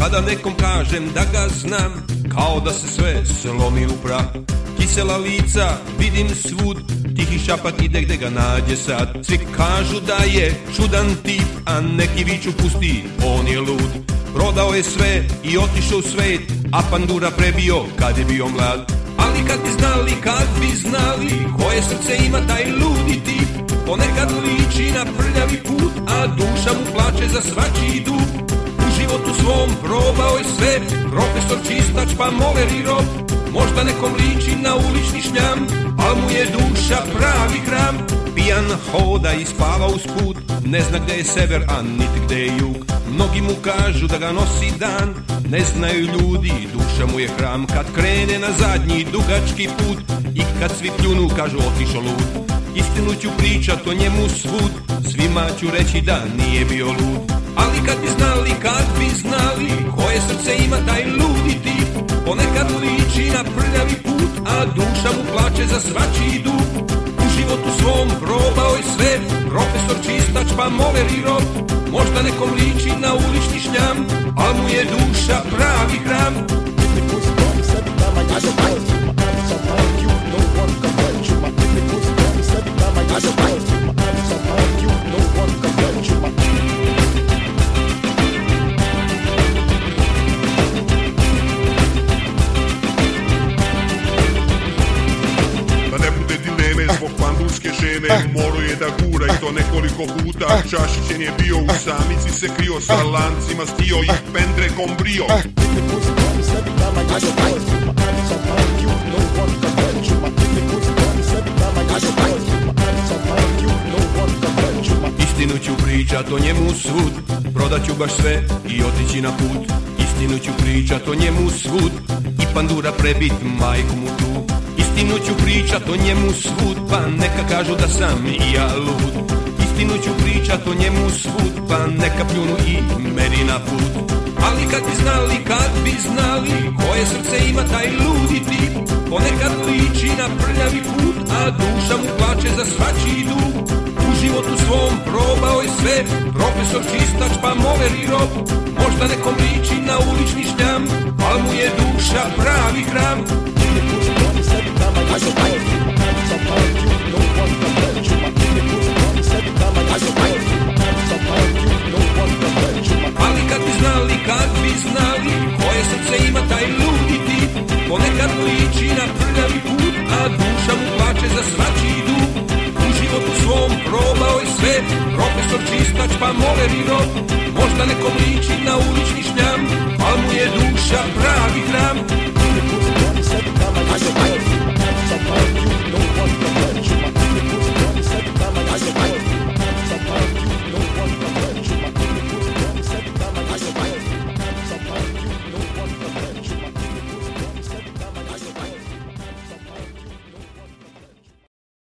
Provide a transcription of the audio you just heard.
Kada nekom kažem da ga znam Kao da se sve slomi u prah. Kisela lica vidim svud Tihi šapat ide gde ga nađe sad. Svi kažu da je čudan tip A neki viču pusti, on je lud. Prodao je sve i otišao u svet A pandura prebio kad je bio mlad. Ali kad bi znali, kad bi znali Koje srce ima taj ludi tip Ponekad liči na prljavi put A duša mu plače za svačiji životu svom probao je sve. Profesor čistač pa moler i rob Možda nekom liči na ulični šljam Al mu je duša pravi hram. Pijan hoda i spava uz put Ne zna gde je sever, a niti gde je jug. Mnogi mu kažu da ga nosi dan Ne znaju ljudi, duša mu je hram. Kad krene na zadnji dugački put I kad svi pljunu kažu otišao lud. Istinu ću pričat o njemu svud Svima ću reći da nije bio lud Ali kad bi znali, kad bi znali Koje srce ima taj ludi tip. Ponekad liči na prljavi put A duša mu plače za svačiji dug U životu svom probao je sve Profesor čistač pa moler i rob Možda nekom liči na ulični šljam Al mu je duša pravi hram zbog pandurske žene. Moro je da gura i to nekoliko puta. Čašićen je bio u samici se krio Sa lancima stio i pendrekom brio. Istinu ću pričat o njemu svud Prodat ću baš sve i otići na put. Istinu ću pričat o njemu svud I pandura prebit majku mu tu Istinu ću pričat o njemu svud Pa neka kažu da sam i ja lud. Istinu ću pričat o njemu svud Pa neka pljunu i meni na put. Ali kad bi znali, kad bi znali Koje srce ima taj ludi tip. Ponekad liči na prljavi put A duša mu plače za svačiji dug u životu svom probao je sve Profesor čistač pa moler i rob ali kad bi znali, kad bi znali Koje srce ima taj ludi tip Ponekad liči na prljavi put A duša mu plače za svačiji dug U životu svom probao je Profesor čistač pa molerino. Možda nekom liči na ulični šljam Al mu je duša pravi hram.